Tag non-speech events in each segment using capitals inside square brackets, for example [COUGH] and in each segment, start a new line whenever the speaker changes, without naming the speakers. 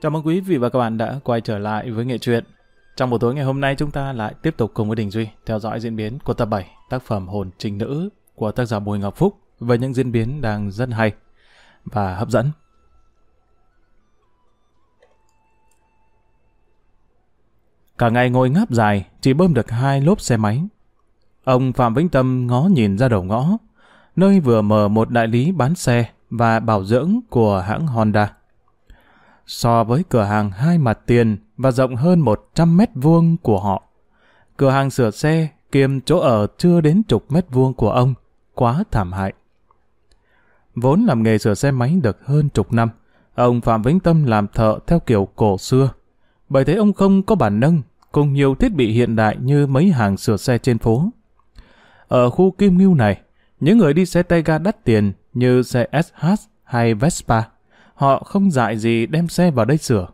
Chào mừng quý vị và các bạn đã quay trở lại với nghệ truyện. Trong buổi tối ngày hôm nay chúng ta lại tiếp tục cùng với Đình Duy theo dõi diễn biến của tập 7 tác phẩm Hồn Trình Nữ của tác giả Bùi Ngọc Phúc với những diễn biến đang rất hay và hấp dẫn. Cả ngày ngồi ngáp dài, chỉ bơm được hai lốp xe máy. Ông Phạm Vĩnh Tâm ngó nhìn ra đầu ngõ, nơi vừa mở một đại lý bán xe và bảo dưỡng của hãng Honda. So với cửa hàng hai mặt tiền và rộng hơn 100 mét vuông của họ, cửa hàng sửa xe kiêm chỗ ở chưa đến chục mét vuông của ông, quá thảm hại. Vốn làm nghề sửa xe máy được hơn chục năm, ông Phạm Vĩnh Tâm làm thợ theo kiểu cổ xưa. Bởi thế ông không có bản nâng cùng nhiều thiết bị hiện đại như mấy hàng sửa xe trên phố. Ở khu Kim Ngưu này, những người đi xe tay ga đắt tiền như xe SH hay Vespa, họ không dại gì đem xe vào đây sửa.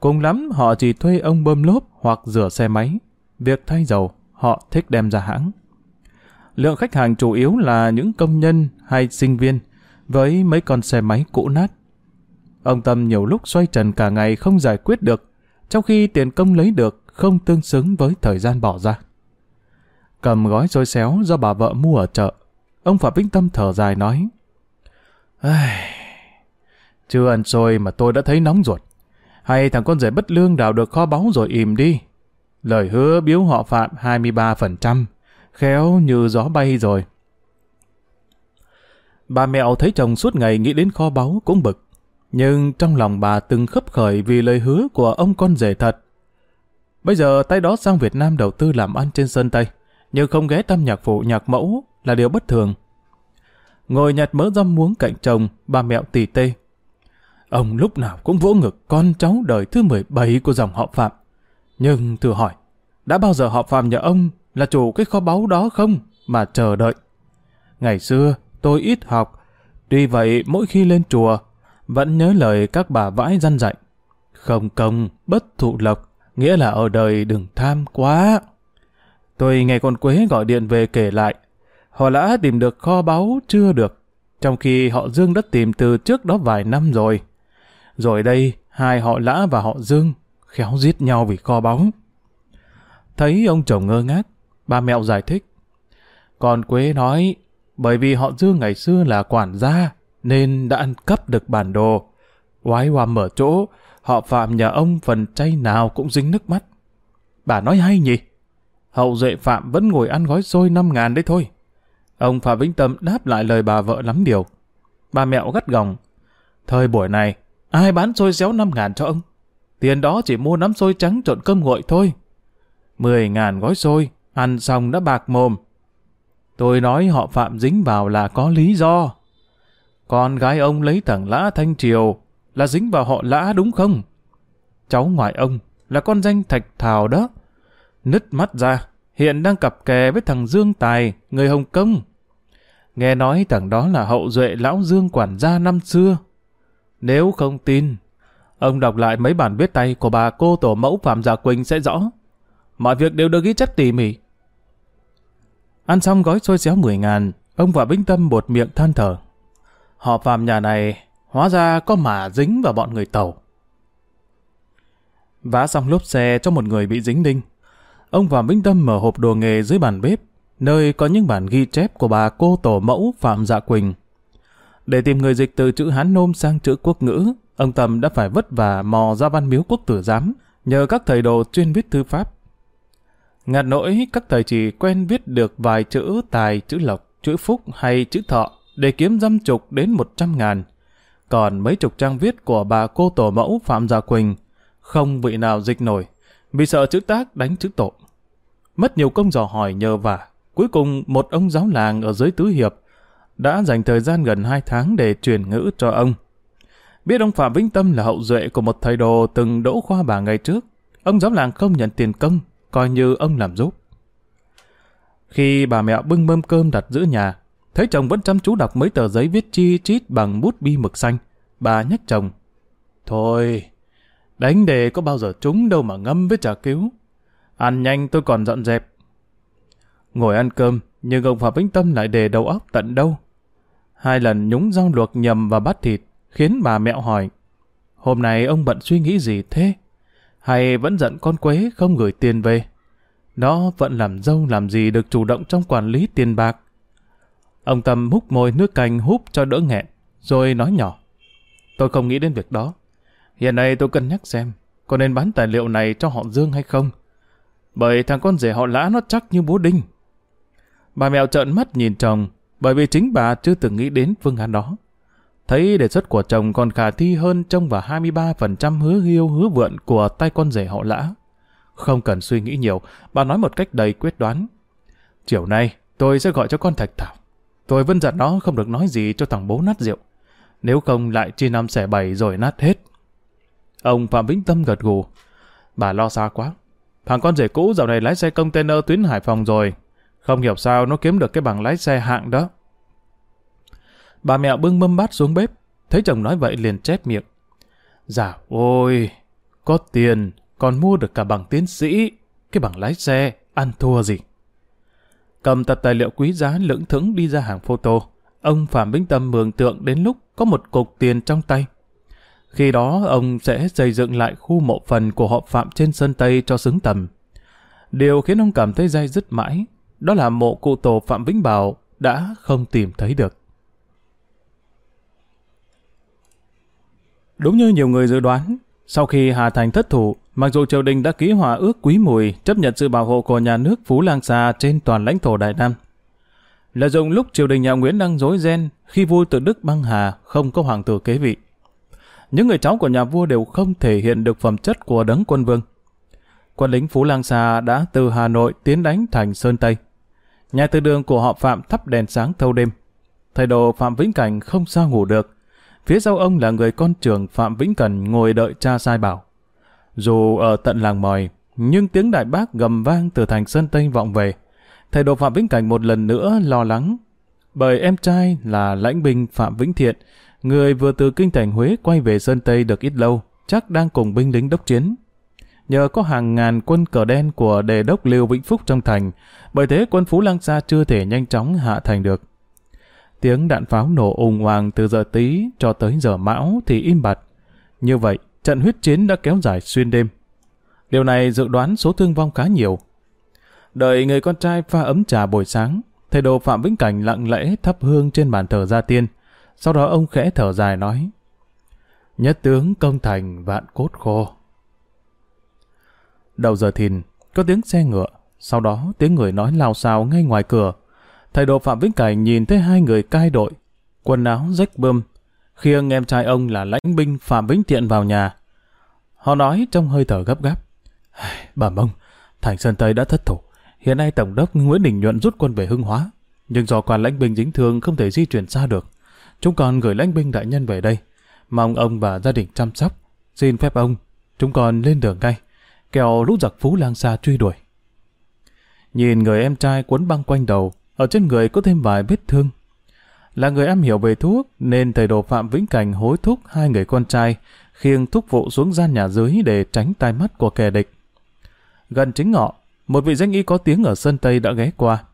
Cùng lắm họ chỉ thuê ông bơm lốp hoặc rửa xe máy. Việc thay dầu, họ thích đem ra hãng. Lượng khách hàng chủ yếu là những công nhân hay sinh viên với mấy con xe máy cũ nát. Ông Tâm nhiều lúc xoay trần cả ngày không giải quyết được, trong khi tiền công lấy được không tương xứng với thời gian bỏ ra. Cầm gói xôi xéo do bà vợ mua ở chợ, ông Phạm Vĩnh Tâm thở dài nói, Ai... Chưa ăn xôi mà tôi đã thấy nóng ruột. Hay thằng con rể bất lương đào được kho báu rồi im đi. Lời hứa biếu họ Phạm 23%, khéo như gió bay rồi. Bà mẹo thấy chồng suốt ngày nghĩ đến kho báu cũng bực. Nhưng trong lòng bà từng khấp khởi vì lời hứa của ông con rể thật. Bây giờ tay đó sang Việt Nam đầu tư làm ăn trên sân Tây, nhưng không ghé thăm nhạc phụ nhạc mẫu là điều bất thường. Ngồi nhặt mỡ răm muống cạnh chồng, bà mẹo tỉ tê. Ông lúc nào cũng vỗ ngực con cháu đời thứ 17 của dòng họ Phạm. Nhưng thử hỏi, đã bao giờ họ Phạm nhà ông là chủ cái kho báu đó không mà chờ đợi? Ngày xưa, tôi ít học, tuy vậy mỗi khi lên chùa, vẫn nhớ lời các bà vãi dân dạy. Không công, bất thụ lộc, nghĩa là ở đời đừng tham quá. Tôi nghe con Quế gọi điện về kể lại, họ đã tìm được kho báu chưa được, trong khi họ Dương đã tìm từ trước đó vài năm rồi. Rồi đây, hai họ Lã và họ Dương khéo giết nhau vì co báu. Thấy ông chồng ngơ ngác, bà mẹo giải thích. Còn Quế nói, bởi vì họ Dương ngày xưa là quản gia, nên đã ăn cắp được bản đồ. Oái hoa mở chỗ, họ Phạm nhà ông phần chay nào cũng dính nước mắt. Bà nói hay nhỉ? Hậu duệ Phạm vẫn ngồi ăn gói xôi 5 ngàn đấy thôi. Ông Phạm Vĩnh Tâm đáp lại lời bà vợ lắm điều. Bà mẹo gắt gỏng. Thời buổi này, ai bán xôi xéo 5 ngàn cho ông? Tiền đó chỉ mua nắm xôi trắng trộn cơm nguội thôi. 10 ngàn gói xôi, ăn xong đã bạc mồm. Tôi nói họ Phạm dính vào là có lý do. Con gái ông lấy thằng Lã Thanh Triều là dính vào họ Lã đúng không? Cháu ngoại ông là con danh Thạch Thảo đó. Nứt mắt ra, hiện đang cặp kè với thằng Dương Tài, người Hồng Kông. Nghe nói thằng đó là hậu duệ lão Dương quản gia năm xưa. Nếu không tin, ông đọc lại mấy bản viết tay của bà cô tổ mẫu Phạm Gia Quỳnh sẽ rõ. Mọi việc đều được ghi chép tỉ mỉ. Ăn xong gói xôi xéo 10 ngàn, ông và Vĩnh Tâm bột miệng than thở. Họ Phạm nhà này hóa ra có mà dính vào bọn người tàu. Vá xong lốp xe cho một người bị dính đinh. Ông và Vĩnh Tâm mở hộp đồ nghề dưới bàn bếp, nơi có những bản ghi chép của bà cô tổ mẫu Phạm Dạ Quỳnh. Để tìm người dịch từ chữ Hán Nôm sang chữ quốc ngữ, ông tầm đã phải vất vả mò ra văn miếu quốc tử giám, nhờ các thầy đồ chuyên viết thư pháp. Ngặt nỗi các thầy chỉ quen viết được vài chữ tài, chữ lộc, chữ phúc hay chữ thọ để kiếm dăm chục đến một trăm ngàn. Còn mấy chục trang viết của bà cô tổ mẫu Phạm Gia Quỳnh không vị nào dịch nổi, vì sợ chữ tác đánh chữ tội. Mất nhiều công dò hỏi nhờ vả, cuối cùng một ông giáo làng ở dưới Tứ Hiệp đã dành thời gian gần hai tháng để truyền ngữ cho ông. Biết ông Phạm Vĩnh Tâm là hậu duệ của một thầy đồ từng đỗ khoa bà ngày trước, ông giám làng không nhận tiền công, coi như ông làm giúp. Khi bà mẹ bưng mâm cơm đặt giữa nhà, thấy chồng vẫn chăm chú đọc mấy tờ giấy viết chi chít bằng bút bi mực xanh, bà nhắc chồng. Thôi, đánh đề có bao giờ trúng đâu mà ngâm với trà cứu. Ăn nhanh tôi còn dọn dẹp. Ngồi ăn cơm, nhưng ông Phạm Vĩnh Tâm lại đề đầu óc tận đâu. Hai lần nhúng rau luộc nhầm vào bát thịt, khiến bà mẹo hỏi. hôm nay ông bận suy nghĩ gì thế? Hay vẫn giận con quế không gửi tiền về? Nó vẫn làm dâu làm gì được chủ động trong quản lý tiền bạc. Ông Tâm hút môi nước canh húp cho đỡ nghẹn, rồi nói nhỏ. Tôi không nghĩ đến việc đó. Hiện nay tôi cân nhắc xem, có nên bán tài liệu này cho họ Dương hay không? Bởi thằng con rể họ lã nó chắc như búa đinh. Bà mèo trợn mắt nhìn chồng, bởi vì chính bà chưa từng nghĩ đến phương án đó. Thấy đề xuất của chồng còn khả thi hơn trong và 23% hứa hiêu hứa vượn của tay con rể họ lã. Không cần suy nghĩ nhiều, bà nói một cách đầy quyết đoán. Chiều nay, tôi sẽ gọi cho con Thạch Thảo. Tôi vẫn dặn nó không được nói gì cho thằng bố nát rượu. Nếu không lại chia năm xẻ bảy rồi nát hết. Ông Phạm Vĩnh Tâm gật gù. Bà lo xa quá. Thằng con rể cũ dạo này lái xe container tuyến Hải Phòng rồi. Không hiểu sao nó kiếm được cái bằng lái xe hạng đó. Bà mẹ bưng mâm bát xuống bếp. Thấy chồng nói vậy liền chép miệng. Dạ ôi, có tiền, còn mua được cả bằng tiến sĩ. Cái bằng lái xe, ăn thua gì. Cầm tập tài liệu quý giá lưỡng thững đi ra hàng photo. Ông Phạm Vĩnh Tâm mường tượng đến lúc có một cục tiền trong tay. Khi đó ông sẽ xây dựng lại khu mộ phần của họ Phạm trên sân Tây cho xứng tầm. Điều khiến ông cảm thấy dai dứt mãi, đó là mộ cụ tổ Phạm Vĩnh Bảo đã không tìm thấy được. Đúng như nhiều người dự đoán, sau khi Hà Thành thất thủ, mặc dù triều đình đã ký hòa ước quý mùi chấp nhận sự bảo hộ của nhà nước Phú Lang Sa trên toàn lãnh thổ Đại Nam, là dùng lúc triều đình nhà Nguyễn đang rối ren khi vua tự Đức băng hà không có hoàng tử kế vị. Những người cháu của nhà vua đều không thể hiện được phẩm chất của đấng quân vương. Quân lính Phú Lang Sa đã từ Hà Nội tiến đánh thành Sơn Tây. Nhà tư đường của họ Phạm thắp đèn sáng thâu đêm. Thầy đồ Phạm Vĩnh Cảnh không sao ngủ được. Phía sau ông là người con trưởng Phạm Vĩnh Cần ngồi đợi cha sai bảo. Dù ở tận làng mòi, nhưng tiếng đại bác gầm vang từ thành Sơn Tây vọng về thầy đồ Phạm Vĩnh Cảnh một lần nữa lo lắng. Bởi em trai là lãnh binh Phạm Vĩnh Thiện, người vừa từ kinh thành Huế quay về Sơn Tây được ít lâu, chắc đang cùng binh lính đốc chiến. Nhờ có hàng ngàn quân cờ đen của đề đốc Lưu Vĩnh Phúc trong thành, bởi thế quân Phú Lăng Sa chưa thể nhanh chóng hạ thành được. Tiếng đạn pháo nổ ùng hoàng từ giờ tí cho tới giờ mão thì im bặt. Như vậy, trận huyết chiến đã kéo dài xuyên đêm. Điều này dự đoán số thương vong khá nhiều, Đợi người con trai pha ấm trà buổi sáng, thầy đồ Phạm Vĩnh Cảnh lặng lẽ thắp hương trên bàn thờ gia tiên. Sau đó ông khẽ thở dài nói, Nhất tướng công thành vạn cốt khô. Đầu giờ thìn, có tiếng xe ngựa, sau đó tiếng người nói lao xao ngay ngoài cửa. Thầy đồ Phạm Vĩnh Cảnh nhìn thấy hai người cai đội, quần áo rách bươm, khiêng em trai ông là lãnh binh Phạm Vĩnh Thiện vào nhà. Họ nói trong hơi thở gấp gáp. Bà mông, Thành Sơn Tây đã thất thủ. Hiện nay Tổng đốc Nguyễn Đình Nhuận rút quân về Hưng Hóa, nhưng do quan lãnh binh dính thương không thể di chuyển xa được. Chúng còn gửi lãnh binh đại nhân về đây, mong ông và gia đình chăm sóc. Xin phép ông, chúng còn lên đường ngay, kẻo lũ giặc phú lang xa truy đuổi. Nhìn người em trai quấn băng quanh đầu, ở trên người có thêm vài vết thương. Là người am hiểu về thuốc, nên thầy đồ Phạm Vĩnh Cảnh hối thúc hai người con trai khiêng thúc vụ xuống gian nhà dưới để tránh tai mắt của kẻ địch. Gần chính ngọ, một vị danh y có tiếng ở sân Tây đã ghé qua.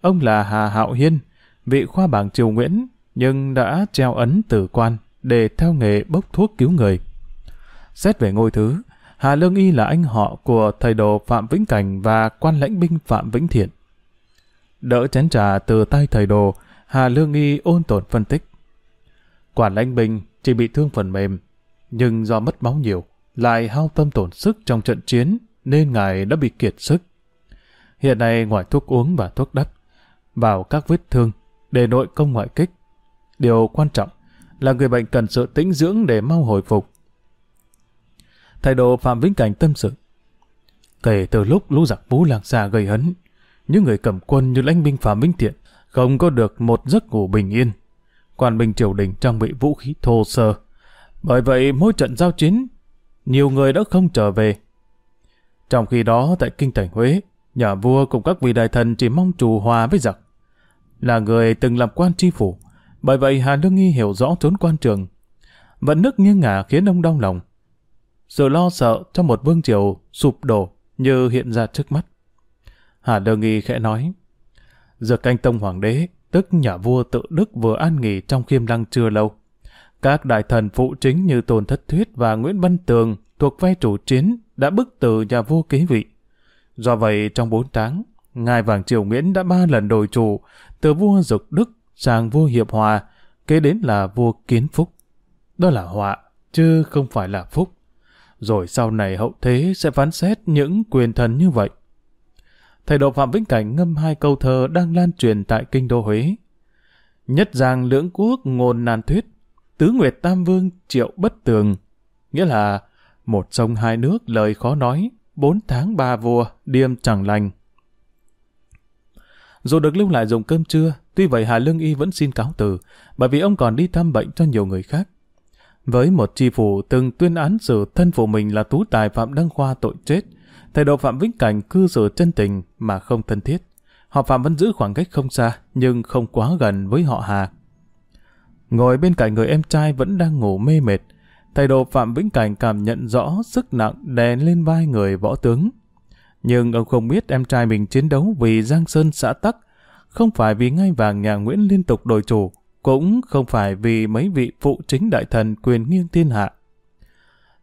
Ông là Hà Hạo Hiên, vị khoa bảng triều Nguyễn, nhưng đã treo ấn tử quan để theo nghề bốc thuốc cứu người. Xét về ngôi thứ, Hà Lương Y là anh họ của thầy đồ Phạm Vĩnh Cảnh và quan lãnh binh Phạm Vĩnh Thiện. Đỡ chén trà từ tay thầy đồ, Hà Lương Y ôn tồn phân tích. Quản lãnh binh chỉ bị thương phần mềm, nhưng do mất máu nhiều, lại hao tâm tổn sức trong trận chiến nên ngài đã bị kiệt sức. Hiện nay ngoài thuốc uống và thuốc đắp, vào các vết thương để nội công ngoại kích. Điều quan trọng là người bệnh cần sự tĩnh dưỡng để mau hồi phục. Thầy đồ Phạm Vĩnh Cảnh tâm sự. Kể từ lúc lũ giặc bú làng xa gây hấn, những người cầm quân như lãnh binh Phạm Vĩnh Thiện không có được một giấc ngủ bình yên. Quan binh triều đình trang bị vũ khí thô sơ. Bởi vậy mỗi trận giao chiến, nhiều người đã không trở về. Trong khi đó tại kinh thành Huế, Nhà vua cùng các vị đại thần chỉ mong trù hòa với giặc. Là người từng làm quan tri phủ, bởi vậy Hà Lương Nghi hiểu rõ trốn quan trường. Vận nước nghiêng ngả khiến ông đau lòng. Sự lo sợ cho một vương triều sụp đổ như hiện ra trước mắt. Hà Đơ Nghi khẽ nói, Giờ canh tông hoàng đế, tức nhà vua tự đức vừa an nghỉ trong khiêm lăng chưa lâu. Các đại thần phụ chính như Tôn Thất Thuyết và Nguyễn Văn Tường thuộc vai chủ chiến đã bức từ nhà vua kế vị. Do vậy, trong bốn tháng, Ngài Vàng Triều Nguyễn đã ba lần đổi chủ, từ vua Dục Đức sang vua Hiệp Hòa, kế đến là vua Kiến Phúc. Đó là họa, chứ không phải là phúc. Rồi sau này hậu thế sẽ phán xét những quyền thần như vậy. Thầy độ Phạm Vĩnh Cảnh ngâm hai câu thơ đang lan truyền tại kinh đô Huế. Nhất giang lưỡng quốc ngôn nàn thuyết, tứ nguyệt tam vương triệu bất tường. Nghĩa là một sông hai nước lời khó nói, bốn tháng ba vua, điềm chẳng lành. Dù được lưu lại dùng cơm trưa, tuy vậy Hà Lương Y vẫn xin cáo từ, bởi vì ông còn đi thăm bệnh cho nhiều người khác. Với một tri phủ từng tuyên án xử thân phụ mình là tú tài Phạm Đăng Khoa tội chết, thầy độ Phạm Vĩnh Cảnh cư xử chân tình mà không thân thiết. Họ Phạm vẫn giữ khoảng cách không xa, nhưng không quá gần với họ Hà. Ngồi bên cạnh người em trai vẫn đang ngủ mê mệt, thầy độ Phạm Vĩnh Cảnh cảm nhận rõ sức nặng đè lên vai người võ tướng. Nhưng ông không biết em trai mình chiến đấu vì Giang Sơn xã Tắc, không phải vì ngai vàng nhà Nguyễn liên tục đổi chủ, cũng không phải vì mấy vị phụ chính đại thần quyền nghiêng thiên hạ.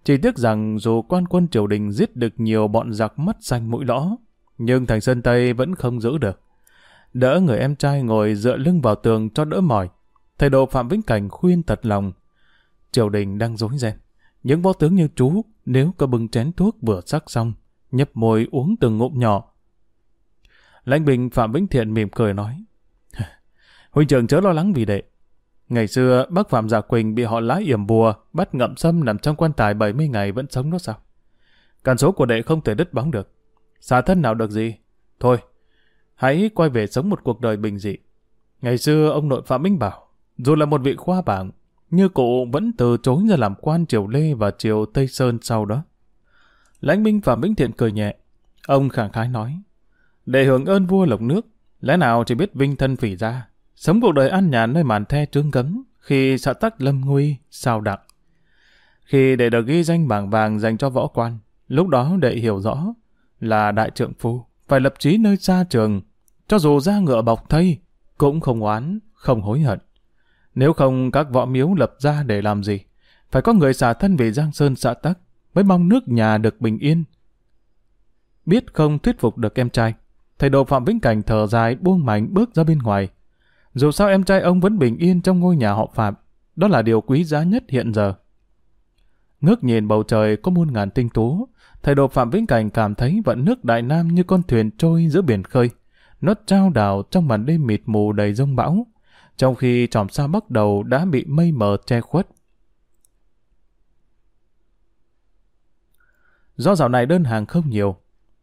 Chỉ tiếc rằng dù quan quân triều đình giết được nhiều bọn giặc mắt xanh mũi lõ, nhưng thành Sơn Tây vẫn không giữ được. Đỡ người em trai ngồi dựa lưng vào tường cho đỡ mỏi. Thầy độ Phạm Vĩnh Cảnh khuyên thật lòng. Triều đình đang rối ren. Những võ tướng như chú, nếu có bưng chén thuốc vừa sắc xong, nhấp môi uống từng ngụm nhỏ. Lãnh bình Phạm Vĩnh Thiện mỉm cười nói. [LAUGHS] Huynh trưởng chớ lo lắng vì đệ. Ngày xưa, bác Phạm Giả Quỳnh bị họ lá yểm bùa, bắt ngậm sâm nằm trong quan tài 70 ngày vẫn sống đó sao? Cản số của đệ không thể đứt bóng được. Xả thân nào được gì? Thôi, hãy quay về sống một cuộc đời bình dị. Ngày xưa, ông nội Phạm Minh bảo, dù là một vị khoa bảng, như cụ vẫn từ chối ra làm quan triều Lê và triều Tây Sơn sau đó. Lãnh Minh Phạm minh Thiện cười nhẹ. Ông khẳng khái nói, để hưởng ơn vua lộc nước, lẽ nào chỉ biết vinh thân phỉ ra, sống cuộc đời an nhàn nơi màn the trướng cấm, khi xã tắc lâm nguy, sao đặng. Khi để được ghi danh bảng vàng dành cho võ quan, lúc đó đệ hiểu rõ là đại trượng phu, phải lập chí nơi xa trường, cho dù ra ngựa bọc thây, cũng không oán, không hối hận. Nếu không các võ miếu lập ra để làm gì, phải có người xả thân về Giang Sơn xã tắc, mới mong nước nhà được bình yên. Biết không thuyết phục được em trai, thầy đồ Phạm Vĩnh Cảnh thở dài buông mảnh bước ra bên ngoài. Dù sao em trai ông vẫn bình yên trong ngôi nhà họ Phạm, đó là điều quý giá nhất hiện giờ. Ngước nhìn bầu trời có muôn ngàn tinh tú, thầy độ Phạm Vĩnh Cảnh cảm thấy vận nước Đại Nam như con thuyền trôi giữa biển khơi. Nó trao đảo trong màn đêm mịt mù đầy rông bão, trong khi tròm sao bắt đầu đã bị mây mờ che khuất. Do dạo này đơn hàng không nhiều,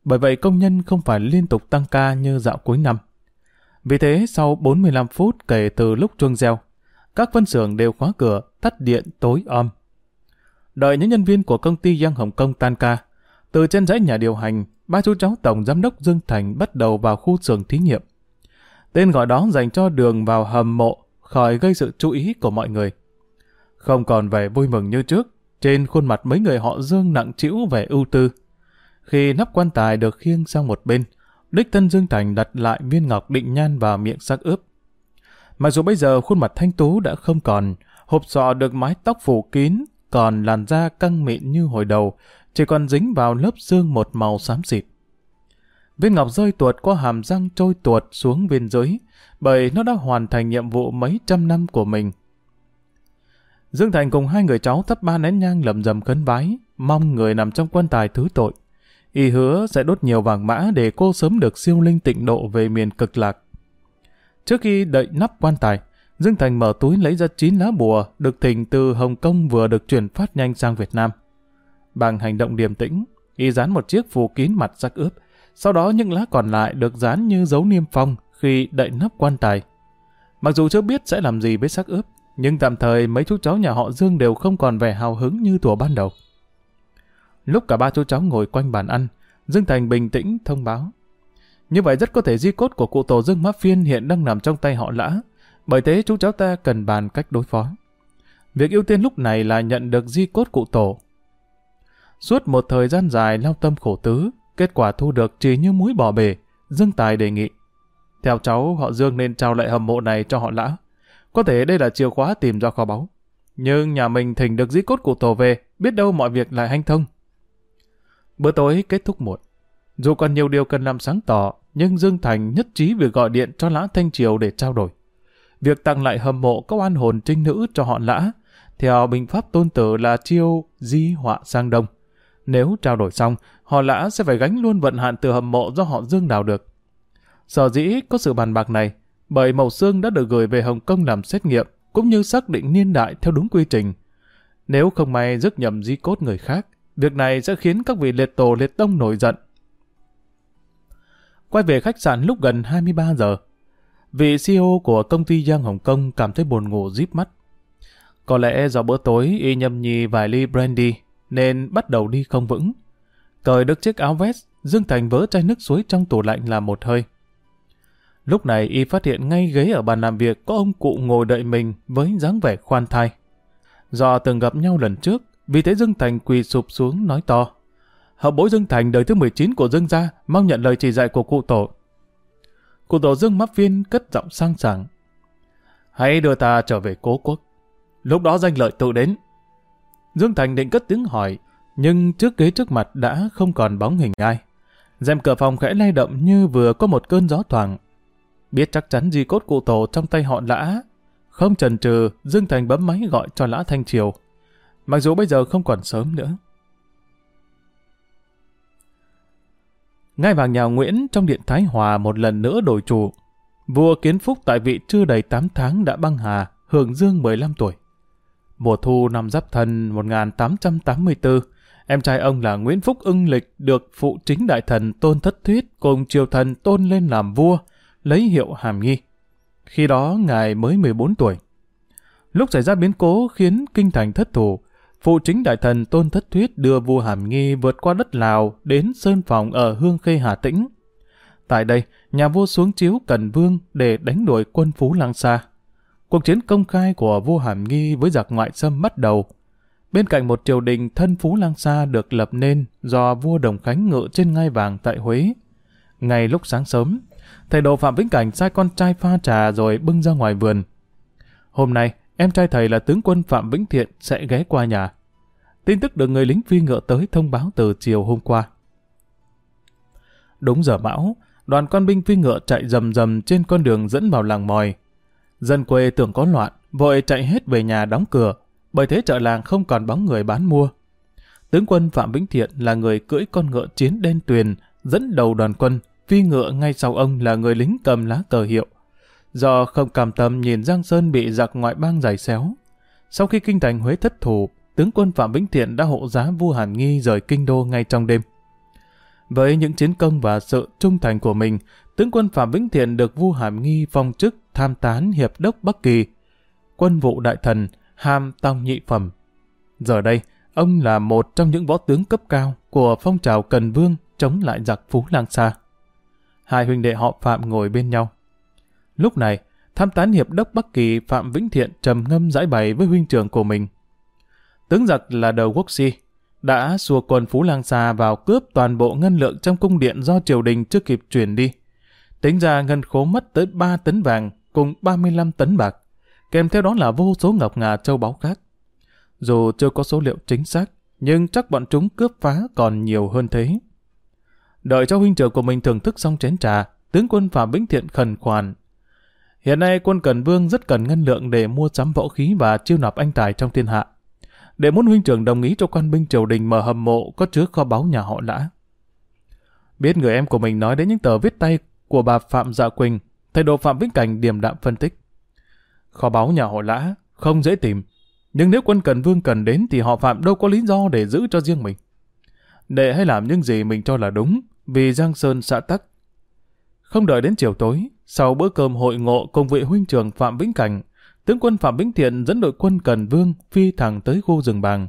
bởi vậy công nhân không phải liên tục tăng ca như dạo cuối năm. Vì thế, sau 45 phút kể từ lúc chuông reo, các phân xưởng đều khóa cửa, tắt điện tối om. Đợi những nhân viên của công ty Giang Hồng Kông tan ca, từ trên dãy nhà điều hành, ba chú cháu tổng giám đốc Dương Thành bắt đầu vào khu xưởng thí nghiệm. Tên gọi đó dành cho đường vào hầm mộ, khỏi gây sự chú ý của mọi người. Không còn vẻ vui mừng như trước, trên khuôn mặt mấy người họ Dương nặng trĩu vẻ ưu tư. Khi nắp quan tài được khiêng sang một bên, đích thân Dương Thành đặt lại viên ngọc định nhan vào miệng sắc ướp. Mặc dù bây giờ khuôn mặt thanh tú đã không còn, hộp sọ được mái tóc phủ kín, còn làn da căng mịn như hồi đầu, chỉ còn dính vào lớp xương một màu xám xịt. Viên ngọc rơi tuột qua hàm răng trôi tuột xuống bên dưới, bởi nó đã hoàn thành nhiệm vụ mấy trăm năm của mình. Dương Thành cùng hai người cháu thắp ba nén nhang lầm rầm khấn vái, mong người nằm trong quan tài thứ tội. Y hứa sẽ đốt nhiều vàng mã để cô sớm được siêu linh tịnh độ về miền cực lạc. Trước khi đậy nắp quan tài, Dương Thành mở túi lấy ra 9 lá bùa được thỉnh từ Hồng Kông vừa được chuyển phát nhanh sang Việt Nam. Bằng hành động điềm tĩnh, y dán một chiếc phù kín mặt sắc ướp, sau đó những lá còn lại được dán như dấu niêm phong khi đậy nắp quan tài. Mặc dù chưa biết sẽ làm gì với sắc ướp, nhưng tạm thời mấy chú cháu nhà họ Dương đều không còn vẻ hào hứng như tuổi ban đầu. Lúc cả ba chú cháu ngồi quanh bàn ăn, Dương Thành bình tĩnh thông báo. Như vậy rất có thể di cốt của cụ tổ Dương Mã Phiên hiện đang nằm trong tay họ lã, bởi thế chú cháu ta cần bàn cách đối phó. Việc ưu tiên lúc này là nhận được di cốt cụ tổ. Suốt một thời gian dài lao tâm khổ tứ, kết quả thu được chỉ như muối bỏ bể, Dương Tài đề nghị. Theo cháu, họ Dương nên trao lại hầm mộ này cho họ lã. Có thể đây là chìa khóa tìm ra kho báu. nhưng nhà mình thỉnh được di cốt cụ tổ về, biết đâu mọi việc lại hanh thông. Bữa tối kết thúc muộn. Dù còn nhiều điều cần làm sáng tỏ, nhưng Dương Thành nhất trí việc gọi điện cho Lã Thanh Triều để trao đổi. Việc tặng lại hầm mộ có oan hồn trinh nữ cho họ Lã, theo bình pháp tôn tử là chiêu di họa sang đông. Nếu trao đổi xong, họ Lã sẽ phải gánh luôn vận hạn từ hầm mộ do họ Dương đào được. Sở dĩ có sự bàn bạc này, bởi màu xương đã được gửi về Hồng Kông làm xét nghiệm, cũng như xác định niên đại theo đúng quy trình. Nếu không may rước nhầm di cốt người khác, việc này sẽ khiến các vị liệt tổ liệt tông nổi giận. Quay về khách sạn lúc gần 23 giờ, vị CEO của công ty Giang Hồng Kông cảm thấy buồn ngủ díp mắt. Có lẽ do bữa tối y nhâm nhi vài ly brandy nên bắt đầu đi không vững. Cởi được chiếc áo vest, Dương Thành vỡ chai nước suối trong tủ lạnh làm một hơi. Lúc này y phát hiện ngay ghế ở bàn làm việc có ông cụ ngồi đợi mình với dáng vẻ khoan thai. Do từng gặp nhau lần trước, vì thế Dương Thành quỳ sụp xuống nói to. Hậu bối Dương Thành đời thứ 19 của Dương gia mong nhận lời chỉ dạy của cụ tổ. Cụ tổ Dương Mắp Viên cất giọng sang sảng. Hãy đưa ta trở về cố quốc. Lúc đó danh lợi tự đến. Dương Thành định cất tiếng hỏi, nhưng trước ghế trước mặt đã không còn bóng hình ai. rèm cửa phòng khẽ lay động như vừa có một cơn gió thoảng. Biết chắc chắn di cốt cụ tổ trong tay họ lã. Không chần chừ, Dương Thành bấm máy gọi cho lã Thanh Triều. Mặc dù bây giờ không còn sớm nữa. Ngai vàng nhà Nguyễn trong điện Thái Hòa một lần nữa đổi chủ. Vua Kiến Phúc tại vị chưa đầy 8 tháng đã băng hà, hưởng dương 15 tuổi. Mùa thu năm Giáp Thân 1884, em trai ông là Nguyễn Phúc ưng lịch được phụ chính đại thần Tôn Thất Thuyết cùng triều thần tôn lên làm vua, lấy hiệu hàm nghi. Khi đó ngài mới 14 tuổi. Lúc xảy ra biến cố khiến kinh thành thất thủ, phụ chính đại thần Tôn Thất Thuyết đưa vua hàm nghi vượt qua đất Lào đến Sơn Phòng ở Hương Khê Hà Tĩnh. Tại đây, nhà vua xuống chiếu Cần Vương để đánh đuổi quân Phú Lang Sa. Cuộc chiến công khai của vua Hàm Nghi với giặc ngoại xâm bắt đầu. Bên cạnh một triều đình thân Phú Lang Sa được lập nên do vua Đồng Khánh ngự trên ngai vàng tại Huế. Ngay lúc sáng sớm, thầy đồ Phạm Vĩnh Cảnh sai con trai pha trà rồi bưng ra ngoài vườn. Hôm nay, em trai thầy là tướng quân Phạm Vĩnh Thiện sẽ ghé qua nhà. Tin tức được người lính phi ngựa tới thông báo từ chiều hôm qua. Đúng giờ bão, đoàn quan binh phi ngựa chạy rầm rầm trên con đường dẫn vào làng mòi. Dân quê tưởng có loạn, vội chạy hết về nhà đóng cửa, bởi thế chợ làng không còn bóng người bán mua. Tướng quân Phạm Vĩnh Thiện là người cưỡi con ngựa chiến đen tuyền, dẫn đầu đoàn quân, phi ngựa ngay sau ông là người lính cầm lá cờ hiệu. Do không cảm tâm nhìn Giang Sơn bị giặc ngoại bang giày xéo. Sau khi kinh thành Huế thất thủ, tướng quân Phạm Vĩnh Thiện đã hộ giá vua Hàn Nghi rời kinh đô ngay trong đêm. Với những chiến công và sự trung thành của mình, tướng quân Phạm Vĩnh Thiện được vua Hàm Nghi phong chức tham tán hiệp đốc Bắc Kỳ, quân vụ đại thần, hàm tòng nhị phẩm. Giờ đây, ông là một trong những võ tướng cấp cao của phong trào Cần Vương chống lại giặc Phú Lang Sa. Hai huynh đệ họ Phạm ngồi bên nhau. Lúc này, tham tán hiệp đốc Bắc Kỳ Phạm Vĩnh Thiện trầm ngâm giải bày với huynh trưởng của mình. Tướng giặc là đầu quốc si, đã xua quân Phú Lang Sa vào cướp toàn bộ ngân lượng trong cung điện do triều đình chưa kịp chuyển đi. Tính ra ngân khố mất tới 3 tấn vàng cùng 35 tấn bạc, kèm theo đó là vô số ngọc ngà châu báu khác. Dù chưa có số liệu chính xác, nhưng chắc bọn chúng cướp phá còn nhiều hơn thế. Đợi cho huynh trưởng của mình thưởng thức xong chén trà, tướng quân Phạm Vĩnh Thiện khẩn khoản. Hiện nay quân Cần Vương rất cần ngân lượng để mua sắm võ khí và chiêu nạp anh tài trong thiên hạ. Để muốn huynh trưởng đồng ý cho quan binh triều đình mở hầm mộ có chứa kho báu nhà họ lã. Biết người em của mình nói đến những tờ viết tay của bà Phạm Dạ Quỳnh, thầy đồ Phạm Vĩnh Cảnh điềm đạm phân tích. Kho báu nhà họ lã không dễ tìm, nhưng nếu quân Cần Vương cần đến thì họ Phạm đâu có lý do để giữ cho riêng mình. Đệ hãy làm những gì mình cho là đúng, vì Giang Sơn xã tắc. Không đợi đến chiều tối, sau bữa cơm hội ngộ cùng vị huynh trưởng Phạm Vĩnh Cảnh, tướng quân Phạm Vĩnh Thiện dẫn đội quân Cần Vương phi thẳng tới khu rừng bàng.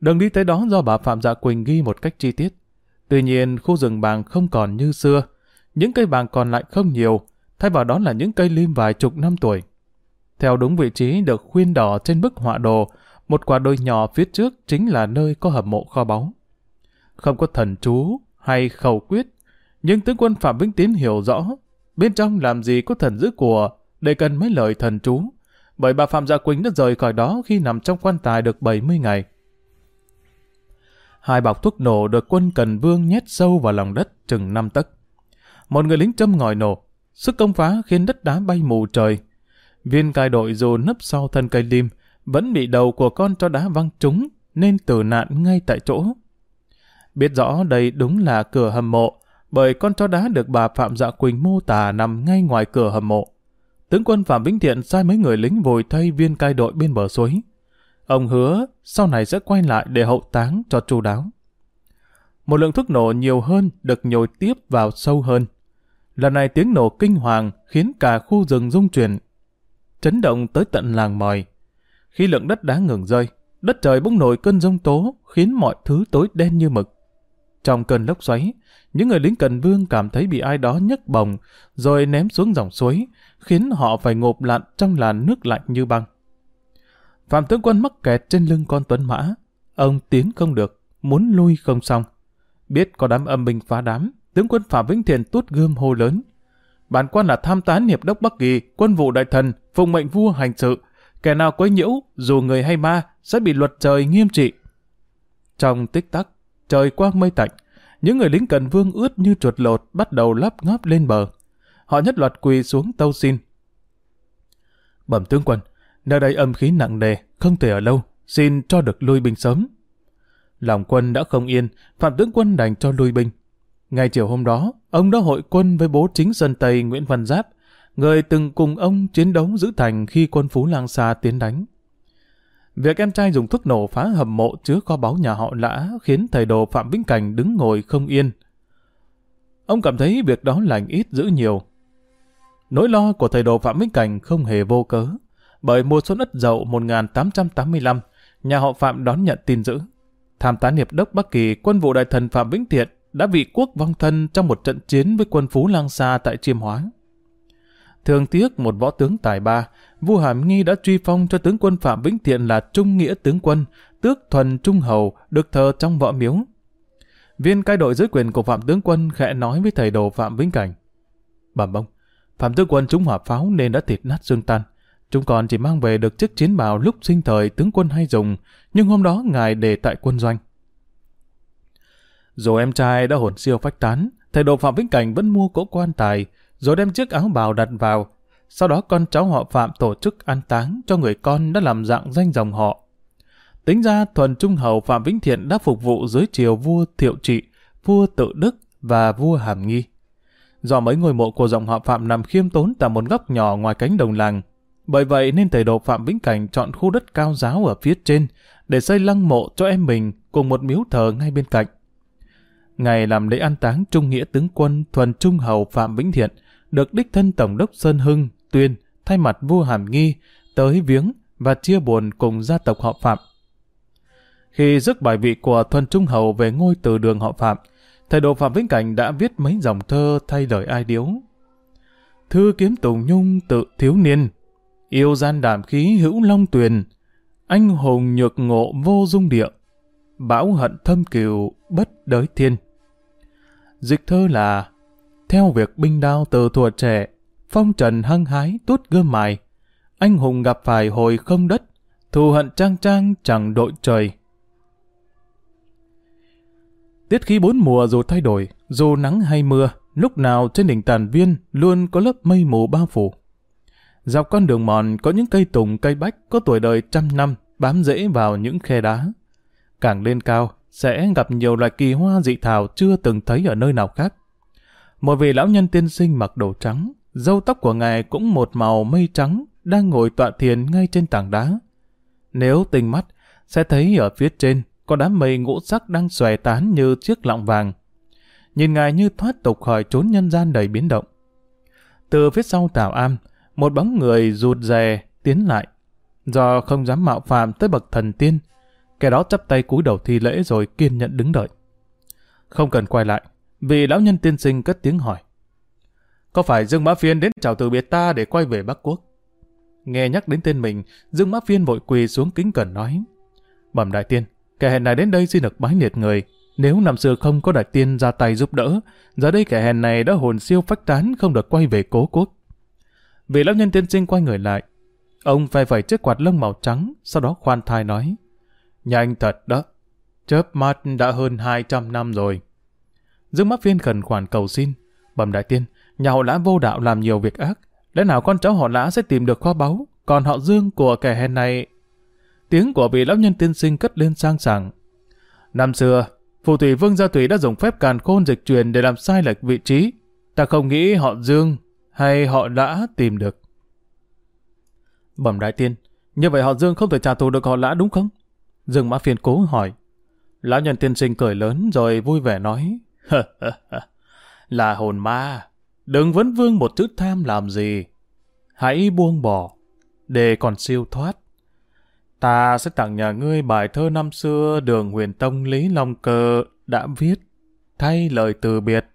Đường đi tới đó do bà Phạm Dạ Quỳnh ghi một cách chi tiết. Tuy nhiên, khu rừng bàng không còn như xưa. Những cây bàng còn lại không nhiều, thay vào đó là những cây lim vài chục năm tuổi. Theo đúng vị trí được khuyên đỏ trên bức họa đồ, một quả đồi nhỏ phía trước chính là nơi có hầm mộ kho báu. Không có thần chú hay khẩu quyết, nhưng tướng quân Phạm Vĩnh Tiến hiểu rõ, bên trong làm gì có thần giữ của, để cần mấy lời thần chú, bởi bà Phạm Gia Quỳnh đã rời khỏi đó khi nằm trong quan tài được 70 ngày. Hai bọc thuốc nổ được quân Cần Vương nhét sâu vào lòng đất chừng 5 tấc. Một người lính châm ngòi nổ, sức công phá khiến đất đá bay mù trời. Viên cai đội dù nấp sau thân cây lim, vẫn bị đầu của con cho đá văng trúng, nên tử nạn ngay tại chỗ. Biết rõ đây đúng là cửa hầm mộ, bởi con chó đá được bà Phạm Dạ Quỳnh mô tả nằm ngay ngoài cửa hầm mộ. Tướng quân Phạm Vĩnh Thiện sai mấy người lính vội thay viên cai đội bên bờ suối. Ông hứa sau này sẽ quay lại để hậu táng cho chu đáo. Một lượng thuốc nổ nhiều hơn được nhồi tiếp vào sâu hơn. Lần này tiếng nổ kinh hoàng khiến cả khu rừng rung chuyển, chấn động tới tận làng mòi. Khi lượng đất đá ngừng rơi, đất trời bỗng nổi cơn rông tố khiến mọi thứ tối đen như mực. Trong cơn lốc xoáy, những người lính cần vương cảm thấy bị ai đó nhấc bồng rồi ném xuống dòng suối, khiến họ phải ngộp lặn trong làn nước lạnh như băng. Phạm tướng quân mắc kẹt trên lưng con tuấn mã. Ông tiến không được, muốn lui không xong. Biết có đám âm binh phá đám, tướng quân Phạm Vĩnh thiền tuốt gươm hô lớn. Bản quan là tham tán hiệp đốc Bắc Kỳ, quân vụ đại thần, phụng mệnh vua hành sự. Kẻ nào quấy nhiễu, dù người hay ma, sẽ bị luật trời nghiêm trị. Trong tích tắc, trời quang mây tạnh, những người lính cần vương ướt như chuột lột bắt đầu lắp ngóp lên bờ. Họ nhất loạt quỳ xuống tâu xin. Bẩm tướng quân, nơi đây âm khí nặng nề, không thể ở lâu, xin cho được lui binh sớm. Lòng quân đã không yên, Phạm tướng quân đành cho lui binh. ngay chiều hôm đó, ông đã hội quân với bố chính dân Tây Nguyễn Văn Giáp, người từng cùng ông chiến đấu giữ thành khi quân Phú Lang Sa tiến đánh. Việc em trai dùng thuốc nổ phá hầm mộ chứa kho báu nhà họ lã khiến thầy đồ Phạm Vĩnh Cảnh đứng ngồi không yên. Ông cảm thấy việc đó lành ít giữ nhiều. Nỗi lo của thầy đồ Phạm Vĩnh Cảnh không hề vô cớ, bởi mùa xuân ất dậu 1885, nhà họ Phạm đón nhận tin dữ. Tham tán hiệp đốc Bắc Kỳ, quân vụ đại thần Phạm Vĩnh Thiện đã bị quốc vong thân trong một trận chiến với quân Phú Lang Sa tại Chiêm Hóa. Thường tiếc một võ tướng tài ba, vua Hàm Nghi đã truy phong cho tướng quân Phạm Vĩnh Thiện là Trung Nghĩa tướng quân, tước thuần Trung Hầu, được thờ trong võ miếu. Viên cai đội dưới quyền của Phạm tướng quân khẽ nói với thầy đồ Phạm Vĩnh Cảnh. Bẩm bông, Phạm tướng quân chúng hỏa pháo nên đã thịt nát xương tan. Chúng còn chỉ mang về được chiếc chiến bào lúc sinh thời tướng quân hay dùng, nhưng hôm đó ngài để tại quân doanh. Dù em trai đã hồn siêu phách tán, thầy đồ Phạm Vĩnh Cảnh vẫn mua cỗ quan tài, rồi đem chiếc áo bào đặt vào. Sau đó con cháu họ Phạm tổ chức an táng cho người con đã làm dạng danh dòng họ. Tính ra thuần trung hầu Phạm Vĩnh Thiện đã phục vụ dưới triều vua Thiệu Trị, vua Tự Đức và vua Hàm Nghi. Do mấy ngôi mộ của dòng họ Phạm nằm khiêm tốn tại một góc nhỏ ngoài cánh đồng làng, bởi vậy nên thầy đồ Phạm Vĩnh Cảnh chọn khu đất cao giáo ở phía trên để xây lăng mộ cho em mình cùng một miếu thờ ngay bên cạnh. Ngày làm lễ an táng Trung Nghĩa tướng quân thuần trung hầu Phạm Vĩnh Thiện được đích thân Tổng đốc Sơn Hưng, Tuyên, thay mặt vua Hàm Nghi, tới viếng và chia buồn cùng gia tộc họ Phạm. Khi dứt bài vị của Thuần Trung Hầu về ngôi từ đường họ Phạm, thầy đồ Phạm Vĩnh Cảnh đã viết mấy dòng thơ thay lời ai điếu. Thư kiếm Tùng Nhung tự thiếu niên, yêu gian đảm khí hữu long tuyền, anh hùng nhược ngộ vô dung địa, bão hận thâm kiều bất đới thiên. Dịch thơ là theo việc binh đao từ thuở trẻ, phong trần hăng hái tút gươm mài, anh hùng gặp phải hồi không đất, thù hận trang trang chẳng đội trời. Tiết khí bốn mùa dù thay đổi, dù nắng hay mưa, lúc nào trên đỉnh tàn viên luôn có lớp mây mù bao phủ. Dọc con đường mòn có những cây tùng cây bách có tuổi đời trăm năm bám rễ vào những khe đá. Càng lên cao, sẽ gặp nhiều loại kỳ hoa dị thảo chưa từng thấy ở nơi nào khác. Một vị lão nhân tiên sinh mặc đồ trắng, râu tóc của ngài cũng một màu mây trắng, đang ngồi tọa thiền ngay trên tảng đá. Nếu tinh mắt, sẽ thấy ở phía trên có đám mây ngũ sắc đang xòe tán như chiếc lọng vàng. Nhìn ngài như thoát tục khỏi chốn nhân gian đầy biến động. Từ phía sau tảo am, một bóng người rụt rè tiến lại. Do không dám mạo phạm tới bậc thần tiên, kẻ đó chắp tay cúi đầu thi lễ rồi kiên nhẫn đứng đợi. Không cần quay lại, Vị lão nhân tiên sinh cất tiếng hỏi. Có phải Dương Mã Phiên đến chào từ biệt ta để quay về Bắc Quốc? Nghe nhắc đến tên mình, Dương Mã Phiên vội quỳ xuống kính cẩn nói. Bẩm đại tiên, kẻ hèn này đến đây xin được bái liệt người. Nếu năm xưa không có đại tiên ra tay giúp đỡ, giờ đây kẻ hèn này đã hồn siêu phách tán không được quay về cố quốc. Vị lão nhân tiên sinh quay người lại. Ông phe phẩy chiếc quạt lông màu trắng, sau đó khoan thai nói. Nhanh thật đó, chớp mắt đã hơn 200 năm rồi. Dương mắt Viên khẩn khoản cầu xin. Bẩm đại tiên, nhà họ lã vô đạo làm nhiều việc ác. Lẽ nào con cháu họ lã sẽ tìm được kho báu, còn họ Dương của kẻ hèn này... Tiếng của vị lão nhân tiên sinh cất lên sang sảng. Năm xưa, phù thủy Vương Gia Thủy đã dùng phép càn khôn dịch truyền để làm sai lệch vị trí. Ta không nghĩ họ Dương hay họ lã tìm được. Bẩm đại tiên, như vậy họ Dương không thể trả thù được họ lã đúng không? Dương Mã Phiên cố hỏi. Lão nhân tiên sinh cười lớn rồi vui vẻ nói. [LAUGHS] là hồn ma, đừng vấn vương một chữ tham làm gì. Hãy buông bỏ, để còn siêu thoát. Ta sẽ tặng nhà ngươi bài thơ năm xưa đường huyền tông Lý Long Cơ đã viết, thay lời từ biệt.